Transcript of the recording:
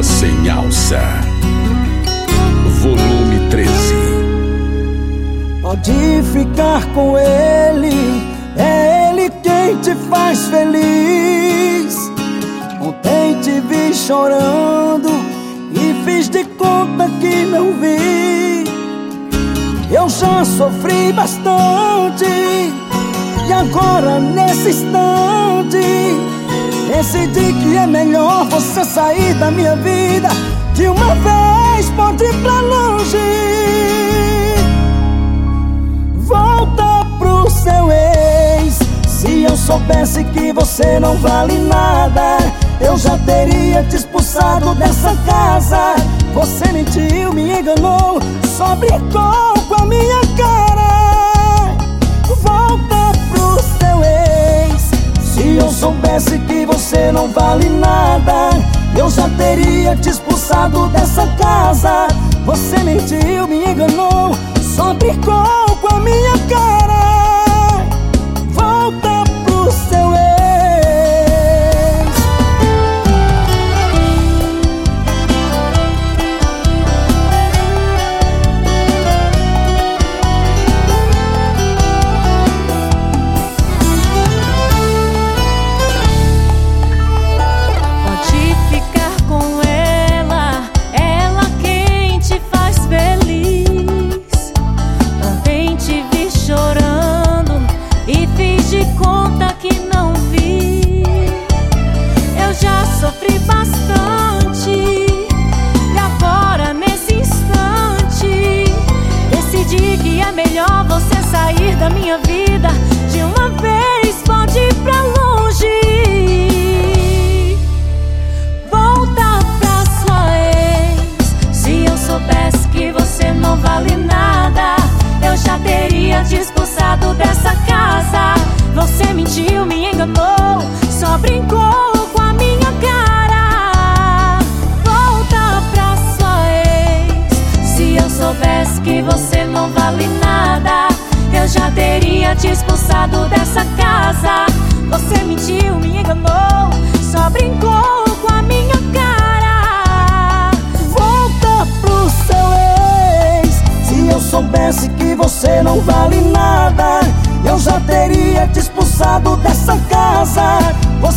Sem alça. Volume 13. Pode ficar com ele, é ele quem te faz feliz. Ontem te vi chorando e fiz de conta que não vi. Eu já sofri bastante e agora nesse instante decidi que é melhor você sair da minha vida de uma vez pode ir pra longe. Volta pro seu ex. Se eu soubesse que você não vale nada, eu já teria te expulsado dessa casa. Você mentiu, me enganou, só brincou soubesse que você não vale nada, eu já teria te expulsado dessa casa. Você mentiu, me enganou, só brincou de conta que não vi. Eu já sofri bastante e agora nesse instante decidi que é melhor você sair da minha vida de uma vez. Pode ir pra longe. Soubesse que você não vale nada, eu já teria te expulsado dessa casa. Você mentiu, me enganou, só brincou com a minha cara. Volta pro seu ex. Se eu soubesse que você não vale nada, eu já teria te expulsado dessa casa. Você